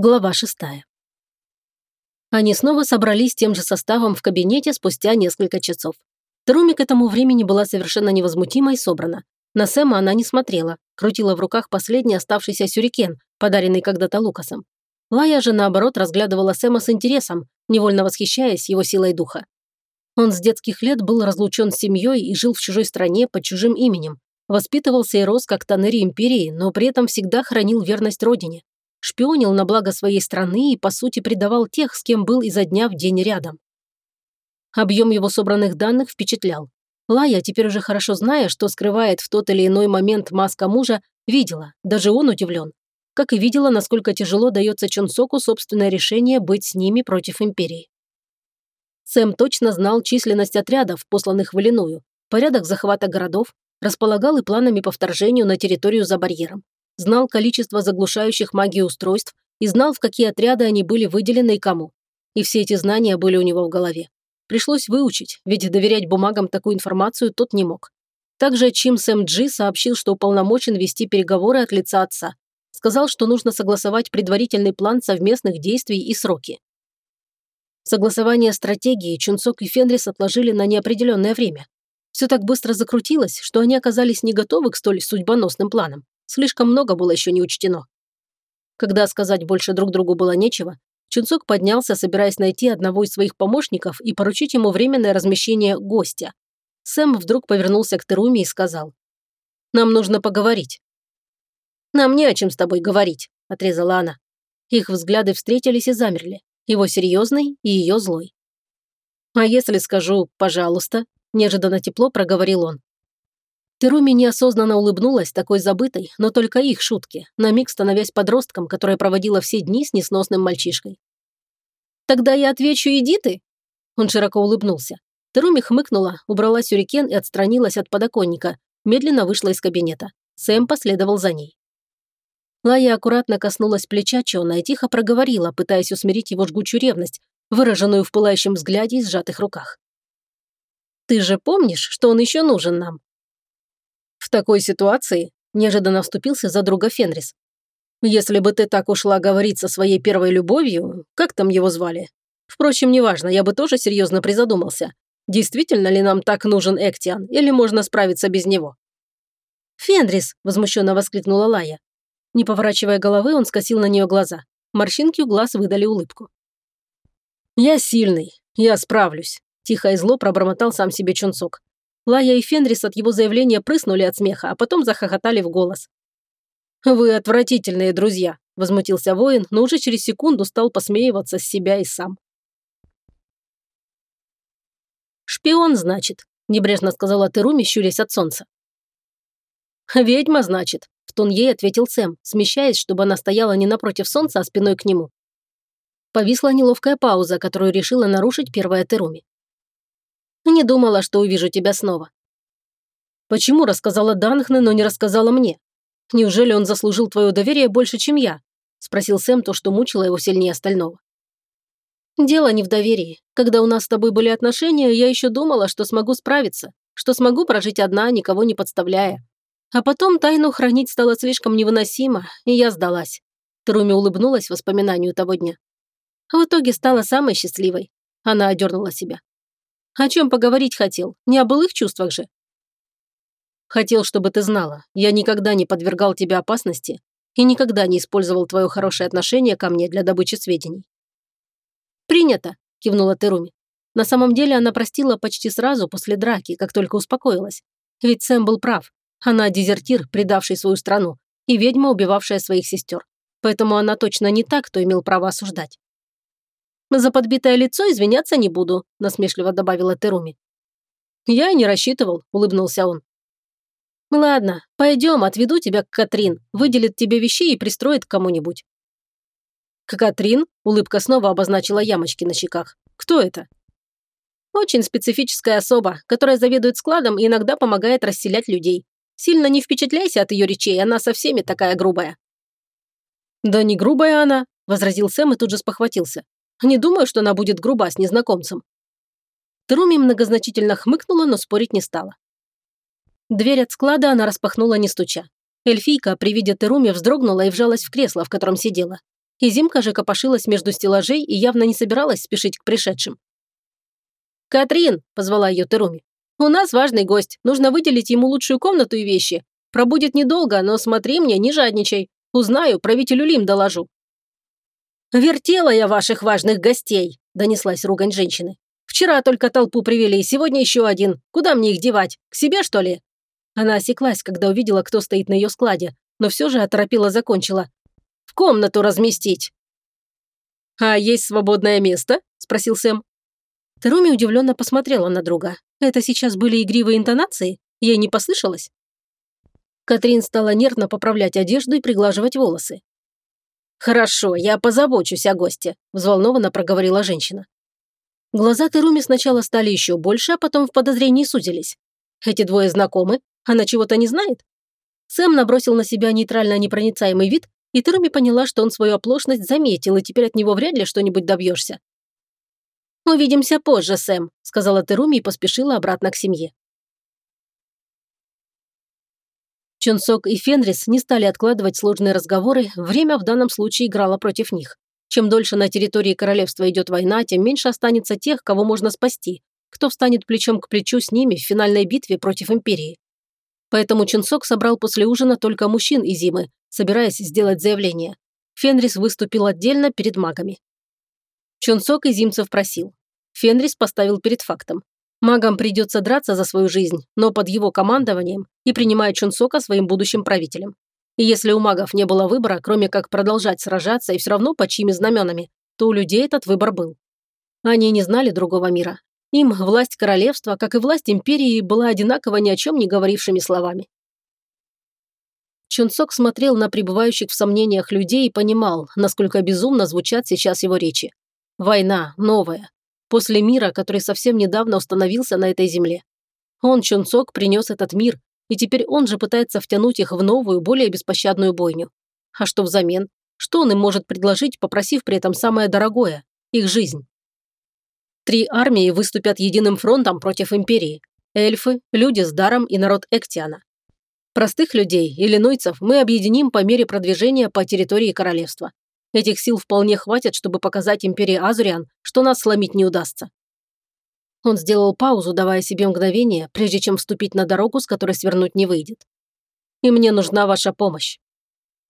Глава шестая. Они снова собрались тем же составом в кабинете спустя несколько часов. Теруми к этому времени была совершенно невозмутима и собрана. На Сэма она не смотрела, крутила в руках последний оставшийся сюрикен, подаренный когда-то Лукасом. Лая же, наоборот, разглядывала Сэма с интересом, невольно восхищаясь его силой духа. Он с детских лет был разлучен с семьей и жил в чужой стране под чужим именем. Воспитывался и рос как Танери Империи, но при этом всегда хранил верность родине шпионил на благо своей страны и, по сути, предавал тех, с кем был изо дня в день рядом. Объем его собранных данных впечатлял. Лая, теперь уже хорошо зная, что скрывает в тот или иной момент маска мужа, видела, даже он удивлен. Как и видела, насколько тяжело дается Чонсоку собственное решение быть с ними против Империи. Сэм точно знал численность отрядов, посланных в Иллиную, порядок захвата городов, располагал и планами по вторжению на территорию за барьером знал количество заглушающих магию устройств и знал, в какие отряды они были выделены и кому. И все эти знания были у него в голове. Пришлось выучить, ведь доверять бумагам такую информацию тот не мог. Также Чим Сэм Джи сообщил, что уполномочен вести переговоры от лица отца. Сказал, что нужно согласовать предварительный план совместных действий и сроки. Согласование стратегии Чунцок и Фенрис отложили на неопределенное время. Все так быстро закрутилось, что они оказались не готовы к столь судьбоносным планам. Слишком много было еще не учтено. Когда сказать больше друг другу было нечего, Чунцок поднялся, собираясь найти одного из своих помощников и поручить ему временное размещение гостя. Сэм вдруг повернулся к Теруми и сказал. «Нам нужно поговорить». «Нам не о чем с тобой говорить», – отрезала она. Их взгляды встретились и замерли. Его серьезный и ее злой. «А если скажу «пожалуйста», – неожиданно тепло проговорил он. Теруми неосознанно улыбнулась такой забытой, но только их шутке, на миг становясь подростком, которая проводила все дни с несносным мальчишкой. «Тогда я отвечу, иди ты!» Он широко улыбнулся. Теруми хмыкнула, убрала сюрикен и отстранилась от подоконника, медленно вышла из кабинета. Сэм последовал за ней. Лая аккуратно коснулась плеча Чона и тихо проговорила, пытаясь усмирить его жгучую ревность, выраженную в пылающем взгляде и сжатых руках. «Ты же помнишь, что он еще нужен нам?» В такой ситуации неожиданно вступился за друга Фенрис. Если бы ты так ушла говорить со своей первой любовью, как там его звали? Впрочем, неважно, я бы тоже серьезно призадумался. Действительно ли нам так нужен Эктиан, или можно справиться без него? «Фенрис!» – возмущенно воскликнула Лая. Не поворачивая головы, он скосил на нее глаза. Морщинки у глаз выдали улыбку. «Я сильный, я справлюсь», – тихо и зло пробормотал сам себе Чунцок. Лая и Фенрис от его заявления прыснули от смеха, а потом захохотали в голос. «Вы отвратительные друзья», – возмутился воин, но уже через секунду стал посмеиваться с себя и сам. «Шпион, значит», – небрежно сказала Теруми, щурясь от солнца. «Ведьма, значит», – в тон ей ответил Сэм, смещаясь, чтобы она стояла не напротив солнца, а спиной к нему. Повисла неловкая пауза, которую решила нарушить первая Теруми. Не думала, что увижу тебя снова. Почему рассказала Данхне, но не рассказала мне? Неужели он заслужил твое доверие больше, чем я? Спросил Сэм то, что мучило его сильнее остального. Дело не в доверии. Когда у нас с тобой были отношения, я еще думала, что смогу справиться, что смогу прожить одна, никого не подставляя. А потом тайну хранить стало слишком невыносимо, и я сдалась. Труми улыбнулась воспоминанию того дня. В итоге стала самой счастливой. Она одернула себя. О чем поговорить хотел? Не о былых чувствах же. Хотел, чтобы ты знала, я никогда не подвергал тебя опасности и никогда не использовал твое хорошее отношение ко мне для добычи сведений. Принято, кивнула Теруми. На самом деле она простила почти сразу после драки, как только успокоилась. Ведь Сэм был прав. Она дезертир, предавший свою страну, и ведьма, убивавшая своих сестер. Поэтому она точно не так, кто имел право осуждать. За подбитое лицо извиняться не буду», – насмешливо добавила Теруми. «Я и не рассчитывал», – улыбнулся он. «Ладно, пойдем, отведу тебя к Катрин, выделит тебе вещи и пристроит к кому-нибудь». «К Катрин?» – улыбка снова обозначила ямочки на щеках. «Кто это?» «Очень специфическая особа, которая заведует складом и иногда помогает расселять людей. Сильно не впечатляйся от ее речей, она со всеми такая грубая». «Да не грубая она», – возразил Сэм и тут же спохватился. Не думаю, что она будет груба с незнакомцем». Труми многозначительно хмыкнула, но спорить не стала. Дверь от склада она распахнула, не стуча. Эльфийка при виде Теруми вздрогнула и вжалась в кресло, в котором сидела. И Зимка же копошилась между стеллажей и явно не собиралась спешить к пришедшим. «Катрин!» – позвала ее Теруми. «У нас важный гость. Нужно выделить ему лучшую комнату и вещи. Пробудет недолго, но смотри мне, не жадничай. Узнаю, правителю Лим доложу». «Вертела я ваших важных гостей», – донеслась ругань женщины. «Вчера только толпу привели, сегодня еще один. Куда мне их девать? К себе, что ли?» Она осеклась, когда увидела, кто стоит на ее складе, но все же оторопила закончила. «В комнату разместить!» «А есть свободное место?» – спросил Сэм. Теруми удивленно посмотрела на друга. Это сейчас были игривые интонации? Ей не послышалось? Катрин стала нервно поправлять одежду и приглаживать волосы. «Хорошо, я позабочусь о госте», – взволнованно проговорила женщина. Глаза Теруми сначала стали еще больше, а потом в подозрении сузились. Эти двое знакомы? Она чего-то не знает? Сэм набросил на себя нейтрально непроницаемый вид, и Теруми поняла, что он свою оплошность заметил, и теперь от него вряд ли что-нибудь добьешься. «Увидимся позже, Сэм», – сказала Теруми и поспешила обратно к семье. Чунсок и Фенрис не стали откладывать сложные разговоры, время в данном случае играло против них. Чем дольше на территории королевства идет война, тем меньше останется тех, кого можно спасти, кто встанет плечом к плечу с ними в финальной битве против Империи. Поэтому Чунсок собрал после ужина только мужчин и Зимы, собираясь сделать заявление. Фенрис выступил отдельно перед магами. Чунсок и Зимцев просил. Фенрис поставил перед фактом. Магам придется драться за свою жизнь, но под его командованием и принимая Чунсока своим будущим правителем. И если у магов не было выбора, кроме как продолжать сражаться и все равно под чьими знаменами, то у людей этот выбор был. Они не знали другого мира. Им власть королевства, как и власть империи, была одинаково ни о чем не говорившими словами. Чунсок смотрел на пребывающих в сомнениях людей и понимал, насколько безумно звучат сейчас его речи. Война, новая, после мира, который совсем недавно установился на этой земле. Он, Чунцок, принес этот мир, и теперь он же пытается втянуть их в новую, более беспощадную бойню. А что взамен? Что он им может предложить, попросив при этом самое дорогое – их жизнь? Три армии выступят единым фронтом против империи. Эльфы, люди с даром и народ Эктиана. Простых людей, иллинойцев, мы объединим по мере продвижения по территории королевства. Этих сил вполне хватит, чтобы показать империи Азуриан, что нас сломить не удастся. Он сделал паузу, давая себе мгновение, прежде чем вступить на дорогу, с которой свернуть не выйдет. «И мне нужна ваша помощь.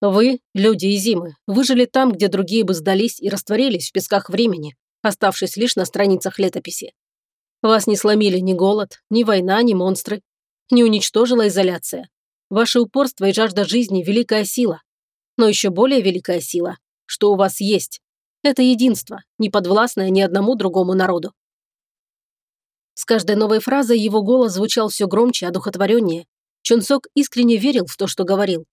Вы, люди и зимы, выжили там, где другие бы сдались и растворились в песках времени, оставшись лишь на страницах летописи. Вас не сломили ни голод, ни война, ни монстры. Не уничтожила изоляция. Ваше упорство и жажда жизни – великая сила. Но еще более великая сила что у вас есть. Это единство, не подвластное ни одному другому народу. С каждой новой фразой его голос звучал все громче, одухотвореннее. Чунсок искренне верил в то, что говорил.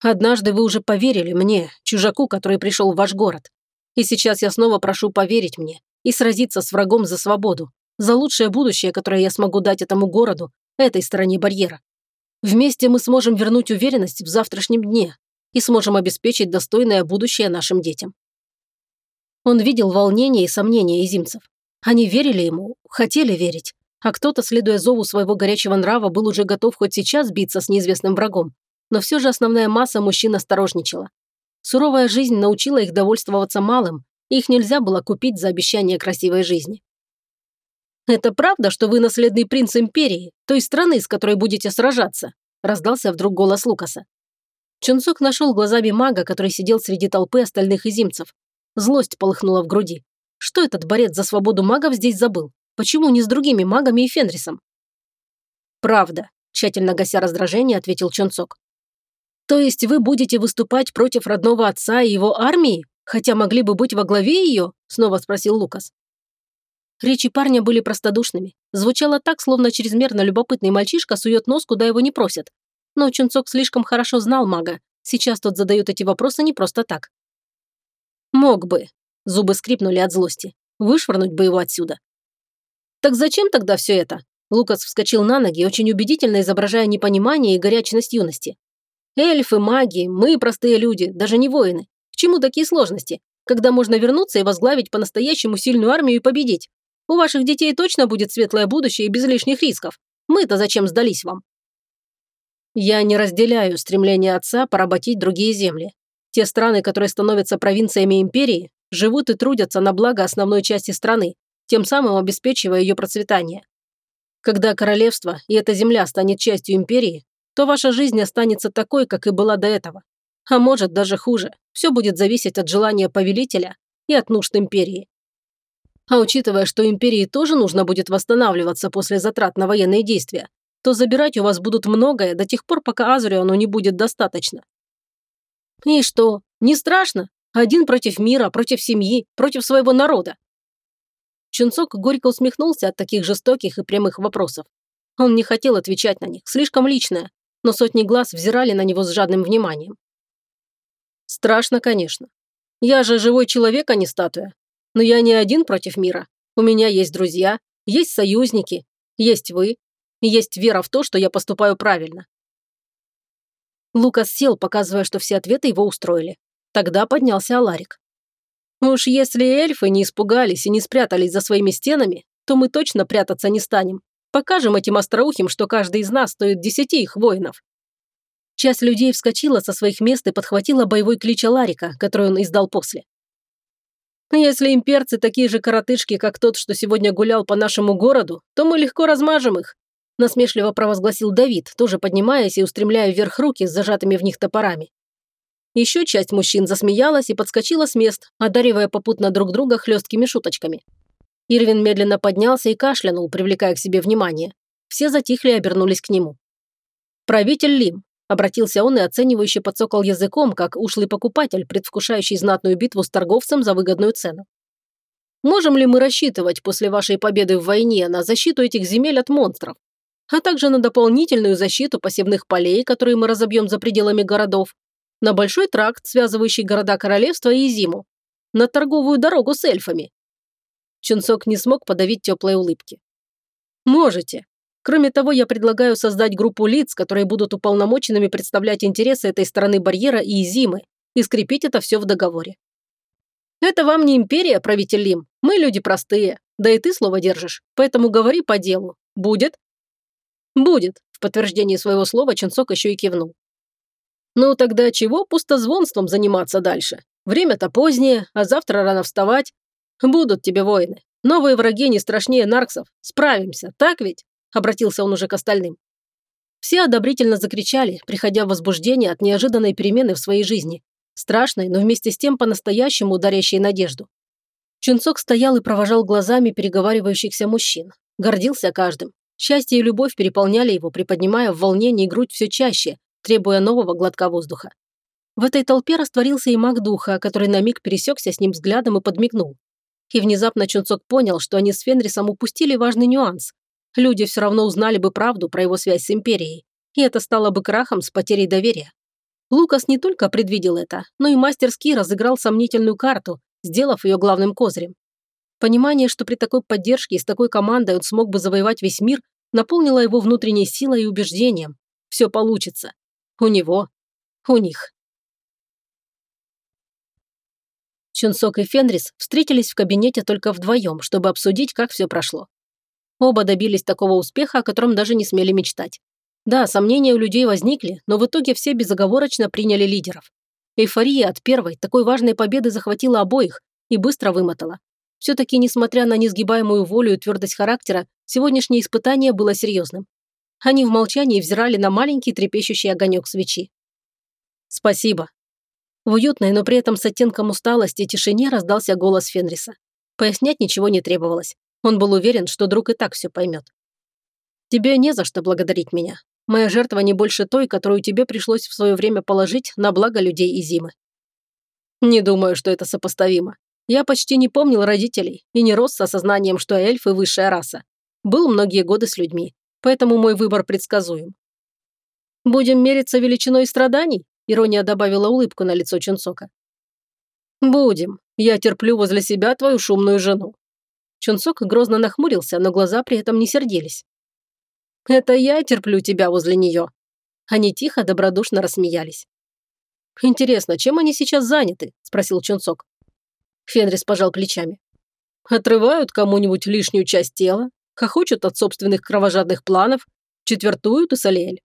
«Однажды вы уже поверили мне, чужаку, который пришел в ваш город. И сейчас я снова прошу поверить мне и сразиться с врагом за свободу, за лучшее будущее, которое я смогу дать этому городу, этой стороне барьера. Вместе мы сможем вернуть уверенность в завтрашнем дне, и сможем обеспечить достойное будущее нашим детям. Он видел волнение и сомнения изимцев. Они верили ему, хотели верить, а кто-то, следуя зову своего горячего нрава, был уже готов хоть сейчас биться с неизвестным врагом. Но все же основная масса мужчин осторожничала. Суровая жизнь научила их довольствоваться малым, и их нельзя было купить за обещание красивой жизни. «Это правда, что вы наследный принц империи, той страны, с которой будете сражаться?» раздался вдруг голос Лукаса. Чунцок нашел глазами мага, который сидел среди толпы остальных изимцев. Злость полыхнула в груди. Что этот борец за свободу магов здесь забыл? Почему не с другими магами и Фенрисом? «Правда», – тщательно гася раздражение, ответил Чунцок. «То есть вы будете выступать против родного отца и его армии, хотя могли бы быть во главе ее?» – снова спросил Лукас. Речи парня были простодушными. Звучало так, словно чрезмерно любопытный мальчишка сует нос, куда его не просят, но Чунцок слишком хорошо знал мага. Сейчас тот задает эти вопросы не просто так. Мог бы. Зубы скрипнули от злости. Вышвырнуть бы его отсюда. Так зачем тогда все это? Лукас вскочил на ноги, очень убедительно изображая непонимание и горячность юности. Эльфы, маги, мы простые люди, даже не воины. К чему такие сложности? Когда можно вернуться и возглавить по-настоящему сильную армию и победить? У ваших детей точно будет светлое будущее и без лишних рисков. Мы-то зачем сдались вам? Я не разделяю стремление отца поработить другие земли. Те страны, которые становятся провинциями империи, живут и трудятся на благо основной части страны, тем самым обеспечивая ее процветание. Когда королевство и эта земля станет частью империи, то ваша жизнь останется такой, как и была до этого. А может, даже хуже. Все будет зависеть от желания повелителя и от нужд империи. А учитывая, что империи тоже нужно будет восстанавливаться после затрат на военные действия, то забирать у вас будут многое до тех пор, пока Азриону не будет достаточно. И что, не страшно? Один против мира, против семьи, против своего народа. Чунцок горько усмехнулся от таких жестоких и прямых вопросов. Он не хотел отвечать на них, слишком личное, но сотни глаз взирали на него с жадным вниманием. Страшно, конечно. Я же живой человек, а не статуя. Но я не один против мира. У меня есть друзья, есть союзники, есть вы, есть вера в то, что я поступаю правильно. Лукас сел, показывая, что все ответы его устроили. Тогда поднялся Аларик. Уж если эльфы не испугались и не спрятались за своими стенами, то мы точно прятаться не станем. Покажем этим остроухим, что каждый из нас стоит десяти их воинов. Часть людей вскочила со своих мест и подхватила боевой клич Аларика, который он издал после. Если имперцы такие же коротышки, как тот, что сегодня гулял по нашему городу, то мы легко размажем их», – насмешливо провозгласил Давид, тоже поднимаясь и устремляя вверх руки с зажатыми в них топорами. Еще часть мужчин засмеялась и подскочила с мест, одаривая попутно друг друга хлесткими шуточками. Ирвин медленно поднялся и кашлянул, привлекая к себе внимание. Все затихли и обернулись к нему. «Правитель Лим, Обратился он и оценивающе подсокал языком, как ушлый покупатель, предвкушающий знатную битву с торговцем за выгодную цену. Можем ли мы рассчитывать после вашей победы в войне на защиту этих земель от монстров, а также на дополнительную защиту посевных полей, которые мы разобьем за пределами городов, на большой тракт, связывающий города королевства и Зиму, на торговую дорогу с эльфами?» Чунцок не смог подавить теплой улыбки. «Можете. Кроме того, я предлагаю создать группу лиц, которые будут уполномоченными представлять интересы этой стороны барьера и Зимы, и скрепить это все в договоре. Это вам не империя, правитель Лим. Мы люди простые. Да и ты слово держишь. Поэтому говори по делу. Будет? Будет. В подтверждении своего слова Чунцок еще и кивнул. Ну тогда чего пустозвонством заниматься дальше? Время-то позднее, а завтра рано вставать. Будут тебе воины. Новые враги не страшнее нарксов. Справимся, так ведь? обратился он уже к остальным. Все одобрительно закричали, приходя в возбуждение от неожиданной перемены в своей жизни. Страшной, но вместе с тем по-настоящему дарящей надежду. Чунцок стоял и провожал глазами переговаривающихся мужчин. Гордился каждым. Счастье и любовь переполняли его, приподнимая в волнении грудь все чаще, требуя нового глотка воздуха. В этой толпе растворился и маг духа, который на миг пересекся с ним взглядом и подмигнул. И внезапно Чунцок понял, что они с Фенрисом упустили важный нюанс. Люди все равно узнали бы правду про его связь с Империей, и это стало бы крахом с потерей доверия. Лукас не только предвидел это, но и мастерски разыграл сомнительную карту, сделав ее главным козырем. Понимание, что при такой поддержке и с такой командой он смог бы завоевать весь мир, наполнило его внутренней силой и убеждением. Все получится. У него. У них. Чунсок и Фенрис встретились в кабинете только вдвоем, чтобы обсудить, как все прошло. Оба добились такого успеха, о котором даже не смели мечтать. Да, сомнения у людей возникли, но в итоге все безоговорочно приняли лидеров. Эйфория от первой, такой важной победы захватила обоих и быстро вымотала. Все-таки, несмотря на несгибаемую волю и твердость характера, сегодняшнее испытание было серьезным. Они в молчании взирали на маленький трепещущий огонек свечи. «Спасибо». В уютной, но при этом с оттенком усталости и тишине раздался голос Фенриса. Пояснять ничего не требовалось. Он был уверен, что друг и так все поймет. «Тебе не за что благодарить меня. Моя жертва не больше той, которую тебе пришлось в свое время положить на благо людей и зимы». «Не думаю, что это сопоставимо. Я почти не помнил родителей и не рос с осознанием, что эльфы – высшая раса. Был многие годы с людьми, поэтому мой выбор предсказуем». «Будем мериться величиной страданий?» – ирония добавила улыбку на лицо Чунцока. «Будем. Я терплю возле себя твою шумную жену. Чунцок грозно нахмурился, но глаза при этом не сердились. «Это я терплю тебя возле нее». Они тихо, добродушно рассмеялись. «Интересно, чем они сейчас заняты?» – спросил Чунцок. Фенрис пожал плечами. «Отрывают кому-нибудь лишнюю часть тела, хохочут от собственных кровожадных планов, четвертуют и солель».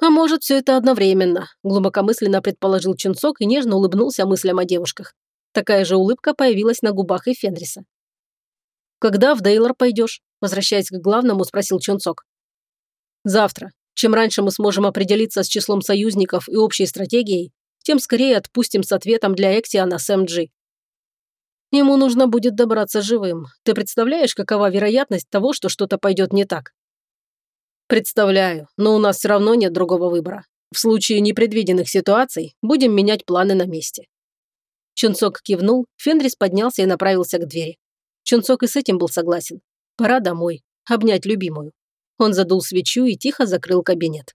А может, все это одновременно, глубокомысленно предположил Чунцок и нежно улыбнулся мыслям о девушках. Такая же улыбка появилась на губах и Фенриса. «Когда в Дейлор пойдешь?» Возвращаясь к главному, спросил Чунцок. «Завтра. Чем раньше мы сможем определиться с числом союзников и общей стратегией, тем скорее отпустим с ответом для Эксиана с МГ. Ему нужно будет добраться живым. Ты представляешь, какова вероятность того, что что-то пойдет не так? Представляю, но у нас все равно нет другого выбора. В случае непредвиденных ситуаций будем менять планы на месте. Чунцок кивнул, Фенрис поднялся и направился к двери. Чунцок и с этим был согласен. Пора домой, обнять любимую. Он задул свечу и тихо закрыл кабинет.